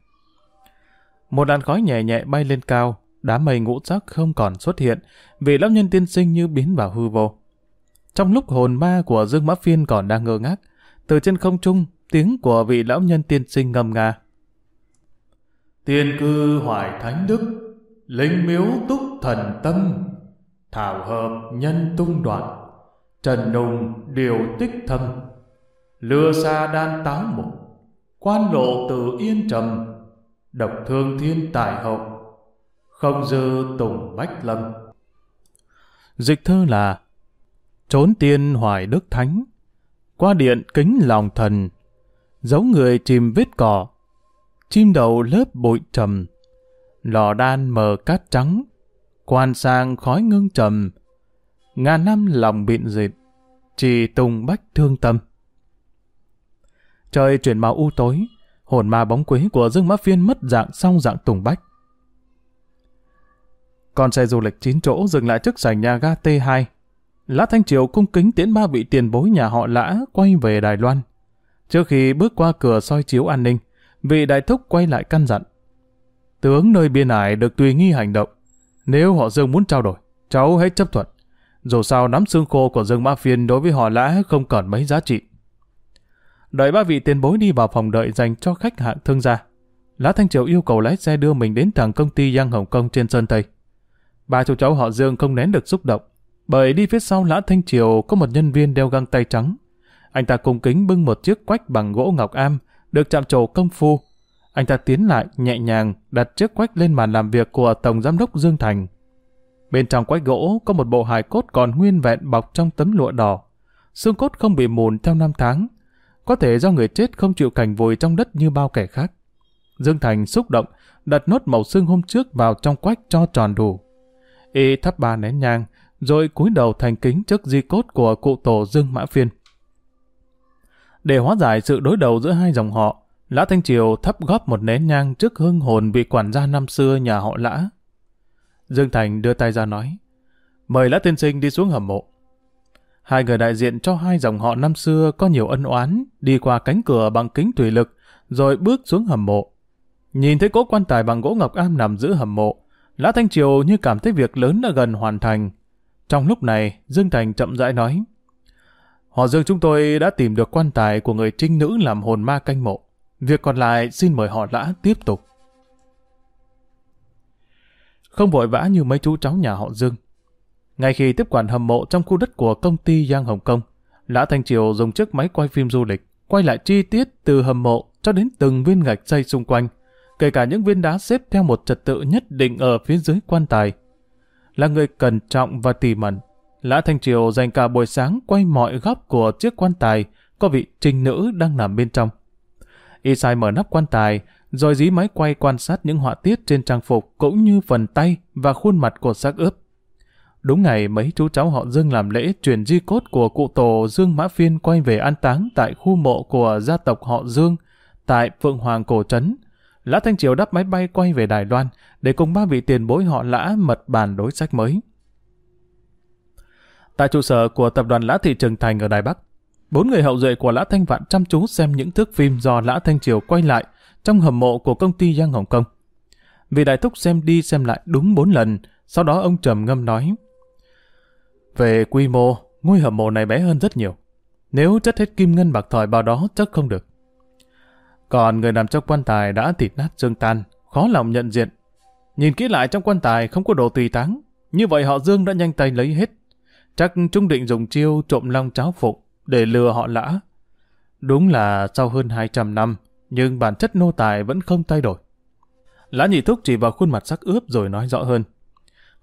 Một đàn khói nhẹ nhẹ bay lên cao, đám mây ngũ sắc không còn xuất hiện, vị lão nhân tiên sinh như biến vào hư vô. Trong lúc hồn ma của Dương Mã Phiên còn đang ngơ ngác, từ trên không trung, tiếng của vị lão nhân tiên sinh ngâm nga. Tiên cư hoài thánh đức, linh miếu túc thần tâm, thảo hợp nhân tung đoạn, trần nùng điều tích thâm, lừa xa đan táo mục, quan lộ từ yên trầm, độc thương thiên tài hậu, không dư tùng bách lâm. Dịch thơ là Trốn tiên hoài đức thánh, qua điện kính lòng thần, giấu người chìm vết cỏ, chim đầu lớp bụi trầm, lò đan mờ cát trắng, quan sang khói ngưng trầm, ngàn năm lòng bịn dịt, chỉ tùng bách thương tâm. Trời chuyển màu u tối, hồn ma bóng quế của Dương Mã Phiên mất dạng song dạng tùng bách. Con xe du lịch chín chỗ dừng lại trước sảnh nhà ga T2. Lã Thanh Triều cung kính tiễn ba vị tiền bối nhà họ Lã quay về Đài Loan. Trước khi bước qua cửa soi chiếu an ninh, vị đại thúc quay lại căn dặn. Tướng nơi biên ải được tùy nghi hành động. Nếu họ Dương muốn trao đổi, cháu hãy chấp thuận. Dù sao nắm xương khô của Dương Mã Phiên đối với họ Lã không còn mấy giá trị. Đợi ba vị tiền bối đi vào phòng đợi dành cho khách hạng thương gia. Lã Thanh Triều yêu cầu lái xe đưa mình đến thẳng công ty Giang Hồng Kông trên sân Tây. Ba chú cháu họ Dương không nén được xúc động, bởi đi phía sau Lã Thanh Triều có một nhân viên đeo găng tay trắng. Anh ta cung kính bưng một chiếc quách bằng gỗ ngọc am, được chạm trổ công phu. Anh ta tiến lại, nhẹ nhàng, đặt chiếc quách lên bàn làm việc của Tổng Giám đốc Dương Thành. Bên trong quách gỗ có một bộ hài cốt còn nguyên vẹn bọc trong tấm lụa đỏ. Xương cốt không bị mùn theo năm tháng. Có thể do người chết không chịu cảnh vùi trong đất như bao kẻ khác. Dương Thành xúc động, đặt nốt màu xương hôm trước vào trong quách cho tròn đủ. Y thắp ba nén nhang, rồi cúi đầu thành kính trước di cốt của cụ tổ Dương Mã Phiên. Để hóa giải sự đối đầu giữa hai dòng họ, Lã Thanh Triều thắp góp một nén nhang trước hương hồn vị quản gia năm xưa nhà họ Lã. Dương Thành đưa tay ra nói, mời Lã Tiên Sinh đi xuống hầm mộ. Hai người đại diện cho hai dòng họ năm xưa có nhiều ân oán, đi qua cánh cửa bằng kính thủy lực, rồi bước xuống hầm mộ. Nhìn thấy cỗ quan tài bằng gỗ ngọc am nằm giữa hầm mộ, Lã Thanh Triều như cảm thấy việc lớn đã gần hoàn thành. Trong lúc này, Dương Thành chậm rãi nói, Họ Dương chúng tôi đã tìm được quan tài của người trinh nữ làm hồn ma canh mộ. Việc còn lại xin mời họ Lã tiếp tục. Không vội vã như mấy chú cháu nhà họ Dương. Ngay khi tiếp quản hầm mộ trong khu đất của công ty Giang Hồng Kông, Lã Thanh Triều dùng chiếc máy quay phim du lịch, quay lại chi tiết từ hầm mộ cho đến từng viên gạch xây xung quanh, kể cả những viên đá xếp theo một trật tự nhất định ở phía dưới quan tài. Là người cẩn trọng và tỉ mẩn, Lã Thanh Triều dành cả buổi sáng quay mọi góc của chiếc quan tài có vị trinh nữ đang nằm bên trong. Y sai mở nắp quan tài, rồi dí máy quay quan sát những họa tiết trên trang phục cũng như phần tay và khuôn mặt của xác ướp. Đúng ngày mấy chú cháu họ Dương làm lễ truyền di cốt của cụ tổ Dương Mã Phiên quay về an táng tại khu mộ của gia tộc họ Dương tại Phượng Hoàng Cổ Trấn. Lã Thanh Triều đắp máy bay quay về Đài Loan để cùng ba vị tiền bối họ Lã mật bàn đối sách mới. Tại trụ sở của tập đoàn Lã Thị Trường Thành ở Đài Bắc, bốn người hậu duệ của Lã Thanh Vạn chăm chú xem những thước phim do Lã Thanh Triều quay lại trong hầm mộ của công ty Giang Hồng Kông. Vì đại thúc xem đi xem lại đúng bốn lần, sau đó ông trầm ngâm nói. Về quy mô, ngôi hầm mộ này bé hơn rất nhiều. Nếu chất hết kim ngân bạc thỏi vào đó chắc không được. Còn người nằm trong quan tài đã thịt nát xương tan, khó lòng nhận diện. Nhìn kỹ lại trong quan tài không có đồ tùy táng, như vậy họ Dương đã nhanh tay lấy hết Chắc chúng định dùng chiêu trộm long cháo phục để lừa họ lã. Đúng là sau hơn 200 năm, nhưng bản chất nô tài vẫn không thay đổi. Lã nhị thúc chỉ vào khuôn mặt sắc ướp rồi nói rõ hơn.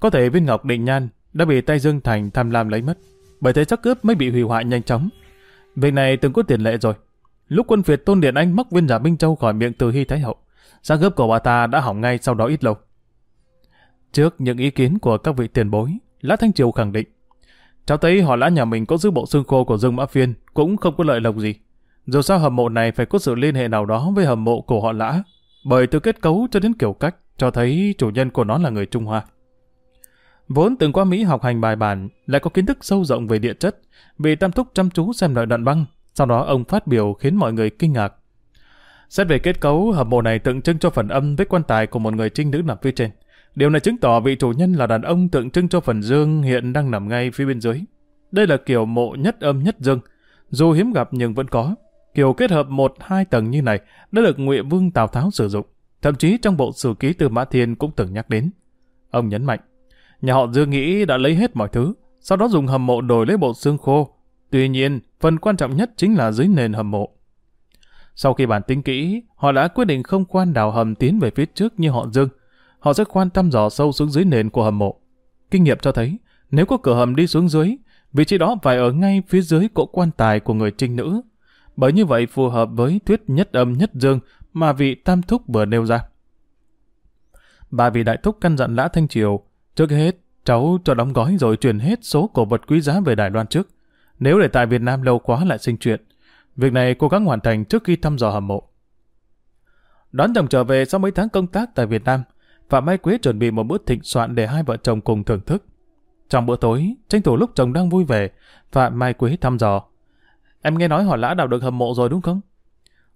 Có thể viên ngọc định nhan đã bị tay Dương Thành tham lam lấy mất, bởi thế sắc ướp mới bị hủy hoại nhanh chóng. Việc này từng có tiền lệ rồi. Lúc quân Việt Tôn Điện Anh móc viên giả Minh Châu khỏi miệng từ Hy Thái Hậu, sắc ướp của bà ta đã hỏng ngay sau đó ít lâu. Trước những ý kiến của các vị tiền bối, Lã Thanh Triều khẳng định, cháu thấy họ lã nhà mình có giữ bộ xương khô của Dương Mã Phiên cũng không có lợi lộc gì. Dù sao hầm mộ này phải có sự liên hệ nào đó với hầm mộ của họ lã, bởi từ kết cấu cho đến kiểu cách cho thấy chủ nhân của nó là người Trung Hoa. Vốn từng qua Mỹ học hành bài bản, lại có kiến thức sâu rộng về địa chất, vì Tam Thúc chăm chú xem lại đoạn băng, sau đó ông phát biểu khiến mọi người kinh ngạc. Xét về kết cấu, hầm mộ này tượng trưng cho phần âm với quan tài của một người trinh nữ nằm phía trên. Điều này chứng tỏ vị chủ nhân là đàn ông tượng trưng cho phần dương hiện đang nằm ngay phía bên dưới. Đây là kiểu mộ nhất âm nhất dương, dù hiếm gặp nhưng vẫn có. Kiểu kết hợp một hai tầng như này đã được Ngụy Vương Tào Tháo sử dụng, thậm chí trong bộ sử ký từ Mã Thiên cũng từng nhắc đến. Ông nhấn mạnh, nhà họ Dương nghĩ đã lấy hết mọi thứ, sau đó dùng hầm mộ đổi lấy bộ xương khô. Tuy nhiên, phần quan trọng nhất chính là dưới nền hầm mộ. Sau khi bản tính kỹ, họ đã quyết định không quan đào hầm tiến về phía trước như họ Dương. Họ sẽ quan tâm dò sâu xuống dưới nền của hầm mộ. Kinh nghiệm cho thấy, nếu có cửa hầm đi xuống dưới, vị trí đó phải ở ngay phía dưới cỗ quan tài của người trinh nữ bởi như vậy phù hợp với thuyết nhất âm nhất dương mà vị Tam Thúc vừa nêu ra. Bà vị Đại Thúc căn dặn Lã Thanh Triều, trước hết cháu cho đóng gói rồi chuyển hết số cổ vật quý giá về Đài Loan trước. Nếu để tại Việt Nam lâu quá lại sinh chuyện. Việc này cố gắng hoàn thành trước khi thăm dò hầm mộ. Đón chồng trở về sau mấy tháng công tác tại Việt Nam, Phạm Mai Quế chuẩn bị một bữa thịnh soạn để hai vợ chồng cùng thưởng thức. Trong bữa tối, tranh thủ lúc chồng đang vui vẻ, Phạm Mai Quế thăm dò. Em nghe nói họ lã đào được hầm mộ rồi đúng không?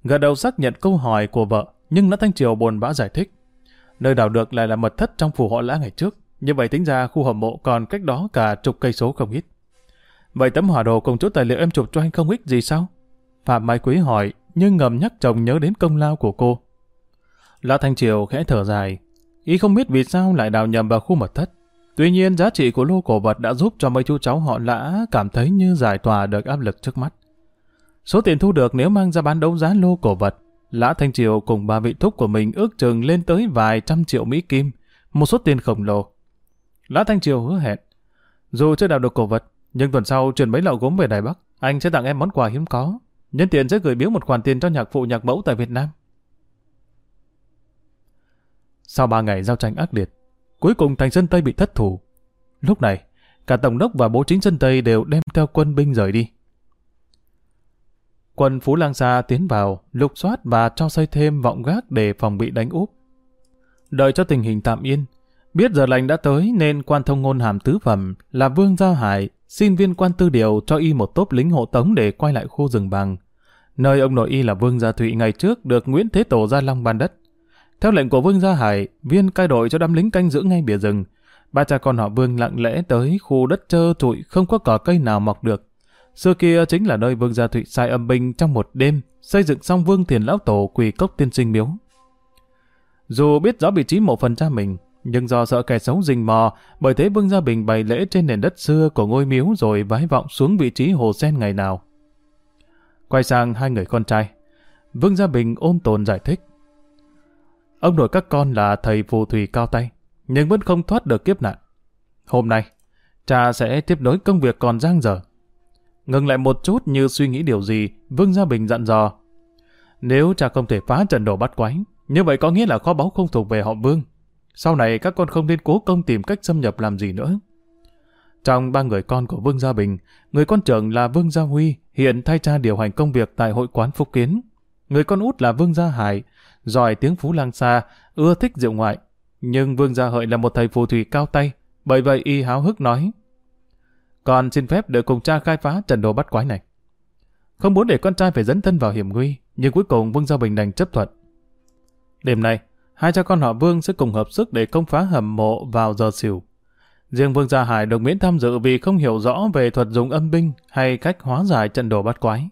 Gật đầu xác nhận câu hỏi của vợ, nhưng Lã Thanh Triều buồn bã giải thích. Nơi đào được lại là mật thất trong phủ họ lã ngày trước. Như vậy tính ra khu hầm mộ còn cách đó cả chục cây số không ít. Vậy tấm hỏa đồ cùng chút tài liệu em chụp cho anh không ích gì sao? Phạm Mai Quý hỏi, nhưng ngầm nhắc chồng nhớ đến công lao của cô. Lã Thanh Triều khẽ thở dài. Ý không biết vì sao lại đào nhầm vào khu mật thất. Tuy nhiên giá trị của lô cổ vật đã giúp cho mấy chú cháu họ lã cảm thấy như giải tỏa được áp lực trước mắt. Số tiền thu được nếu mang ra bán đấu giá lô cổ vật, Lã Thanh Triều cùng ba vị thúc của mình ước chừng lên tới vài trăm triệu Mỹ Kim, một số tiền khổng lồ. Lã Thanh Triều hứa hẹn, dù chưa đào được cổ vật, nhưng tuần sau chuyển mấy lọ gốm về Đài Bắc, anh sẽ tặng em món quà hiếm có. Nhân tiện sẽ gửi biếu một khoản tiền cho nhạc phụ nhạc mẫu tại Việt Nam. Sau ba ngày giao tranh ác liệt, cuối cùng thành dân Tây bị thất thủ. Lúc này, cả Tổng đốc và bố chính dân Tây đều đem theo quân binh rời đi. Quân Phú Lang Sa tiến vào, lục soát và cho xây thêm vọng gác để phòng bị đánh úp. Đợi cho tình hình tạm yên, biết giờ lành đã tới nên quan thông ngôn hàm tứ phẩm là Vương Giao Hải xin viên quan tư điều cho y một tốp lính hộ tống để quay lại khu rừng bằng. Nơi ông nội y là Vương Gia Thụy ngày trước được Nguyễn Thế Tổ Gia Long ban đất. Theo lệnh của Vương Gia Hải, viên cai đội cho đám lính canh giữ ngay bìa rừng. Ba cha con họ Vương lặng lẽ tới khu đất trơ trụi không có cỏ cây nào mọc được Xưa kia chính là nơi Vương Gia Thụy sai âm binh trong một đêm, xây dựng xong Vương Thiền Lão Tổ quỳ cốc tiên sinh miếu. Dù biết rõ vị trí mộ phần cha mình, nhưng do sợ kẻ xấu rình mò, bởi thế Vương Gia Bình bày lễ trên nền đất xưa của ngôi miếu rồi vái vọng xuống vị trí hồ sen ngày nào. Quay sang hai người con trai, Vương Gia Bình ôn tồn giải thích. Ông nội các con là thầy phù thủy cao tay, nhưng vẫn không thoát được kiếp nạn. Hôm nay, cha sẽ tiếp nối công việc còn giang dở. Ngừng lại một chút như suy nghĩ điều gì, Vương Gia Bình dặn dò. Nếu cha không thể phá trận đồ bắt quái, như vậy có nghĩa là kho báu không thuộc về họ Vương. Sau này các con không nên cố công tìm cách xâm nhập làm gì nữa. Trong ba người con của Vương Gia Bình, người con trưởng là Vương Gia Huy, hiện thay cha điều hành công việc tại hội quán Phúc Kiến. Người con út là Vương Gia Hải, giỏi tiếng phú lang xa, ưa thích rượu ngoại. Nhưng Vương Gia Hợi là một thầy phù thủy cao tay, bởi vậy y háo hức nói, con xin phép được cùng cha khai phá trận đồ bắt quái này. Không muốn để con trai phải dẫn thân vào hiểm nguy, nhưng cuối cùng Vương Gia Bình đành chấp thuận. Đêm nay, hai cha con họ Vương sẽ cùng hợp sức để công phá hầm mộ vào giờ xỉu. Riêng Vương Gia Hải được miễn tham dự vì không hiểu rõ về thuật dùng âm binh hay cách hóa giải trận đồ bắt quái.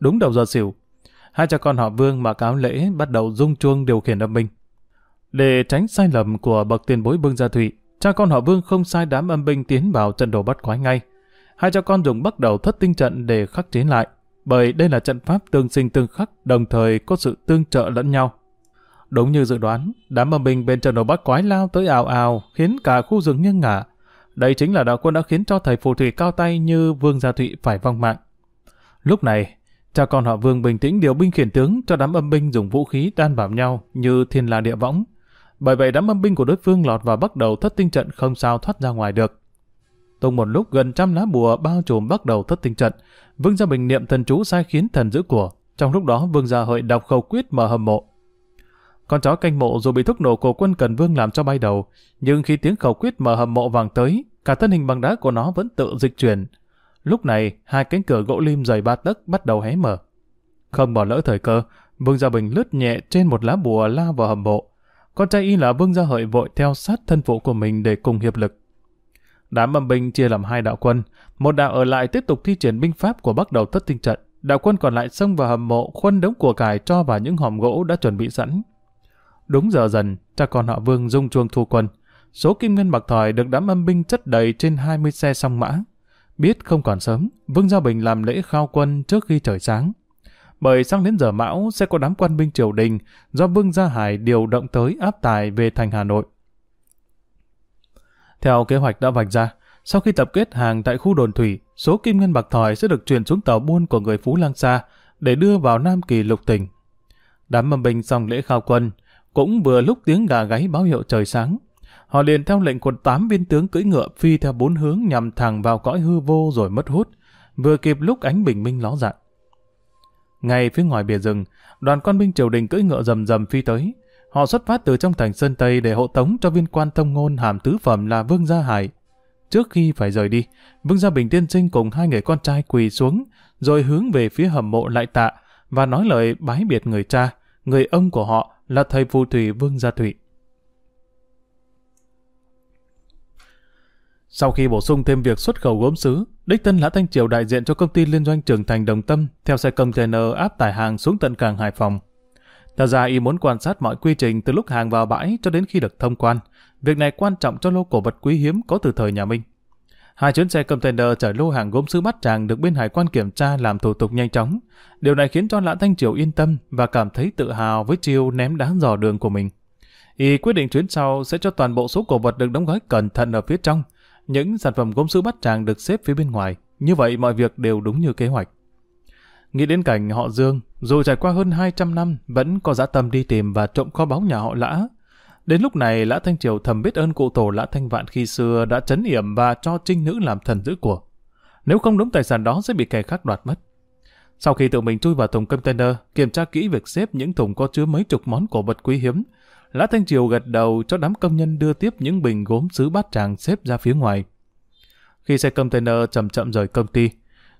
Đúng đầu giờ xỉu, hai cha con họ Vương mặc áo lễ bắt đầu rung chuông điều khiển âm binh. Để tránh sai lầm của bậc tiền bối Vương Gia Thụy, Cha con họ Vương không sai đám âm binh tiến vào trận đồ bắt quái ngay, hai cha con dùng bắt đầu thất tinh trận để khắc chế lại, bởi đây là trận pháp tương sinh tương khắc, đồng thời có sự tương trợ lẫn nhau. Đúng như dự đoán, đám âm binh bên trận đồ bắt quái lao tới ào ào, khiến cả khu rừng nghiêng ngả. Đây chính là đạo quân đã khiến cho thầy phù thủy cao tay như Vương Gia Thụy phải vong mạng. Lúc này, cha con họ Vương bình tĩnh điều binh khiển tướng cho đám âm binh dùng vũ khí đan vào nhau như thiên la địa võng. Bởi vậy đám âm binh của đối phương lọt vào bắt đầu thất tinh trận không sao thoát ra ngoài được. Tung một lúc gần trăm lá bùa bao trùm bắt đầu thất tinh trận, Vương Gia Bình niệm thần chú sai khiến thần giữ của. Trong lúc đó Vương Gia Hợi đọc khẩu quyết mở hầm mộ. Con chó canh mộ dù bị thuốc nổ của quân Cần Vương làm cho bay đầu, nhưng khi tiếng khẩu quyết mở hầm mộ vàng tới, cả thân hình bằng đá của nó vẫn tự dịch chuyển. Lúc này, hai cánh cửa gỗ lim dày ba tấc bắt đầu hé mở. Không bỏ lỡ thời cơ, Vương Gia Bình lướt nhẹ trên một lá bùa lao vào hầm mộ. Con trai y là Vương Gia Hợi vội theo sát thân phụ của mình để cùng hiệp lực. Đám âm binh chia làm hai đạo quân, một đạo ở lại tiếp tục thi triển binh pháp của bắt đầu thất tinh trận, đạo quân còn lại xông vào hầm mộ khuân đống của cải cho vào những hòm gỗ đã chuẩn bị sẵn. Đúng giờ dần, cha con họ Vương dung chuông thu quân. Số kim ngân bạc thỏi được đám âm binh chất đầy trên 20 xe song mã. Biết không còn sớm, Vương Gia Bình làm lễ khao quân trước khi trời sáng. Bởi sang đến giờ mão sẽ có đám quan binh triều đình do Vương Gia Hải điều động tới áp tài về thành Hà Nội. Theo kế hoạch đã vạch ra, sau khi tập kết hàng tại khu đồn thủy, số kim ngân bạc thỏi sẽ được chuyển xuống tàu buôn của người Phú Lang Sa để đưa vào Nam Kỳ lục tỉnh. Đám mầm binh xong lễ khao quân, cũng vừa lúc tiếng gà gáy báo hiệu trời sáng. Họ liền theo lệnh của tám viên tướng cưỡi ngựa phi theo bốn hướng nhằm thẳng vào cõi hư vô rồi mất hút, vừa kịp lúc ánh bình minh ló dạng. Ngay phía ngoài bìa rừng, đoàn quan binh triều đình cưỡi ngựa rầm rầm phi tới. Họ xuất phát từ trong thành Sơn Tây để hộ tống cho viên quan thông ngôn hàm tứ phẩm là Vương Gia Hải. Trước khi phải rời đi, Vương Gia Bình tiên sinh cùng hai người con trai quỳ xuống, rồi hướng về phía hầm mộ lại tạ và nói lời bái biệt người cha, người ông của họ là thầy phù thủy Vương Gia Thụy. Sau khi bổ sung thêm việc xuất khẩu gốm sứ, Đích Tân Lã Thanh Triều đại diện cho công ty liên doanh Trường Thành Đồng Tâm theo xe container áp tải hàng xuống tận cảng Hải Phòng. Thật ra y muốn quan sát mọi quy trình từ lúc hàng vào bãi cho đến khi được thông quan. Việc này quan trọng cho lô cổ vật quý hiếm có từ thời nhà Minh. Hai chuyến xe container chở lô hàng gốm sứ bát tràng được bên hải quan kiểm tra làm thủ tục nhanh chóng. Điều này khiến cho Lã Thanh Triều yên tâm và cảm thấy tự hào với chiêu ném đá dò đường của mình. Y quyết định chuyến sau sẽ cho toàn bộ số cổ vật được đóng gói cẩn thận ở phía trong. Những sản phẩm gốm sứ bát tràng được xếp phía bên ngoài. Như vậy mọi việc đều đúng như kế hoạch. Nghĩ đến cảnh họ Dương, dù trải qua hơn 200 năm, vẫn có dã tâm đi tìm và trộm kho báu nhà họ Lã. Đến lúc này, Lã Thanh Triều thầm biết ơn cụ tổ Lã Thanh Vạn khi xưa đã chấn yểm và cho trinh nữ làm thần giữ của. Nếu không đúng tài sản đó sẽ bị kẻ khác đoạt mất. Sau khi tự mình chui vào thùng container, kiểm tra kỹ việc xếp những thùng có chứa mấy chục món cổ vật quý hiếm, Lã Thanh Triều gật đầu cho đám công nhân đưa tiếp những bình gốm sứ bát tràng xếp ra phía ngoài. Khi xe container chậm chậm rời công ty,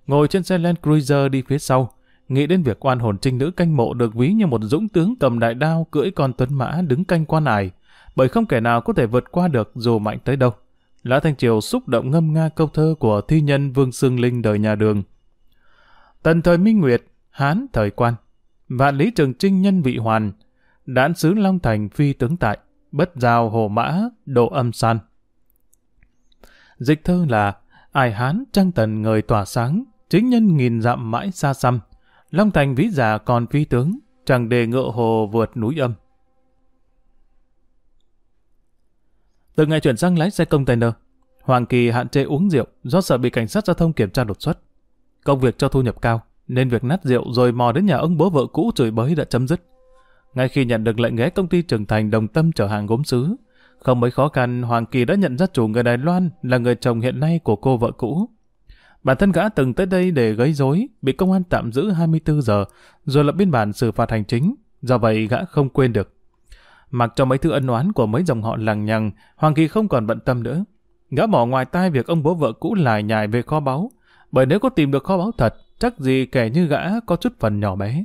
ngồi trên xe Land Cruiser đi phía sau, nghĩ đến việc oan hồn trinh nữ canh mộ được ví như một dũng tướng cầm đại đao cưỡi con tuấn mã đứng canh quan ải, bởi không kẻ nào có thể vượt qua được dù mạnh tới đâu. Lã Thanh Triều xúc động ngâm nga câu thơ của thi nhân Vương Sương Linh đời nhà đường. Tần thời Minh Nguyệt, Hán thời quan, vạn lý trường trinh nhân vị hoàn, đán sứ Long Thành phi tướng tại, bất giao hồ mã, độ âm san. Dịch thơ là Ai Hán trăng tần người tỏa sáng, chính nhân nghìn dặm mãi xa xăm. Long Thành ví giả còn phi tướng, chẳng đề ngựa hồ vượt núi âm. Từ ngày chuyển sang lái xe container, Hoàng Kỳ hạn chế uống rượu do sợ bị cảnh sát giao thông kiểm tra đột xuất. Công việc cho thu nhập cao, nên việc nát rượu rồi mò đến nhà ông bố vợ cũ chửi bới đã chấm dứt. Ngay khi nhận được lệnh ghé công ty trưởng Thành đồng tâm chở hàng gốm sứ, không mấy khó khăn Hoàng Kỳ đã nhận ra chủ người Đài Loan là người chồng hiện nay của cô vợ cũ. Bản thân gã từng tới đây để gây rối, bị công an tạm giữ 24 giờ, rồi lập biên bản xử phạt hành chính, do vậy gã không quên được. Mặc cho mấy thứ ân oán của mấy dòng họ lằng nhằng, Hoàng Kỳ không còn bận tâm nữa. Gã bỏ ngoài tai việc ông bố vợ cũ lải nhải về kho báu, bởi nếu có tìm được kho báu thật, chắc gì kẻ như gã có chút phần nhỏ bé.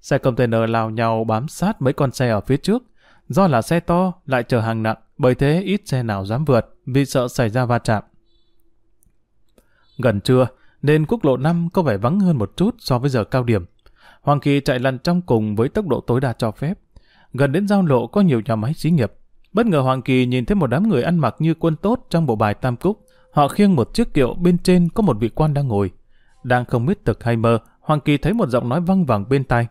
Xe container lao nhau bám sát mấy con xe ở phía trước, do là xe to lại chở hàng nặng, bởi thế ít xe nào dám vượt vì sợ xảy ra va chạm. Gần trưa, nên quốc lộ 5 có vẻ vắng hơn một chút so với giờ cao điểm. Hoàng Kỳ chạy lăn trong cùng với tốc độ tối đa cho phép. Gần đến giao lộ có nhiều nhà máy xí nghiệp. Bất ngờ Hoàng Kỳ nhìn thấy một đám người ăn mặc như quân tốt trong bộ bài Tam Cúc. Họ khiêng một chiếc kiệu bên trên có một vị quan đang ngồi. Đang không biết thực hay mơ, Hoàng Kỳ thấy một giọng nói văng vẳng bên tai.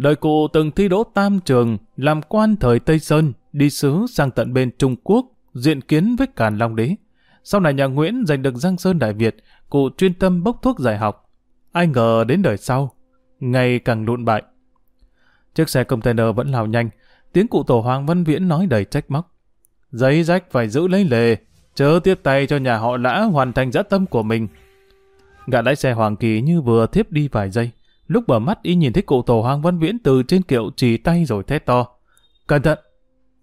Đời cụ từng thi đỗ tam trường, làm quan thời Tây Sơn, đi sứ sang tận bên Trung Quốc, diện kiến với Càn Long Đế. Sau này nhà Nguyễn giành được Giang Sơn Đại Việt, cụ chuyên tâm bốc thuốc giải học. Ai ngờ đến đời sau, ngày càng lụn bại. Chiếc xe container vẫn lao nhanh, tiếng cụ tổ Hoàng Văn Viễn nói đầy trách móc. Giấy rách phải giữ lấy lề, chớ tiếp tay cho nhà họ lã hoàn thành dã tâm của mình. Gã lái xe Hoàng Kỳ như vừa thiếp đi vài giây. Lúc mở mắt y nhìn thấy cụ tổ Hoàng Văn Viễn từ trên kiệu chỉ tay rồi thét to. Cẩn thận!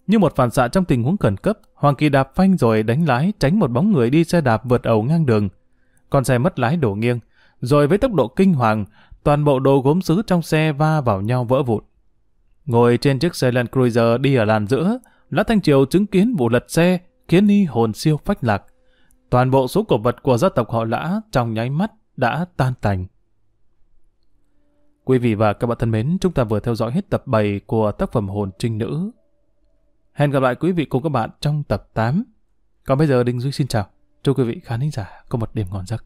Như một phản xạ trong tình huống khẩn cấp, Hoàng Kỳ đạp phanh rồi đánh lái tránh một bóng người đi xe đạp vượt ẩu ngang đường. Con xe mất lái đổ nghiêng, rồi với tốc độ kinh hoàng, toàn bộ đồ gốm sứ trong xe va vào nhau vỡ vụn. Ngồi trên chiếc xe Land Cruiser đi ở làn giữa, Lã Thanh Triều chứng kiến vụ lật xe, khiến y hồn siêu phách lạc. Toàn bộ số cổ vật của gia tộc họ Lã trong nháy mắt đã tan tành. Quý vị và các bạn thân mến, chúng ta vừa theo dõi hết tập 7 của tác phẩm Hồn Trinh Nữ. Hẹn gặp lại quý vị cùng các bạn trong tập 8. Còn bây giờ Đinh Duy xin chào. Chúc quý vị khán giả có một đêm ngon giấc.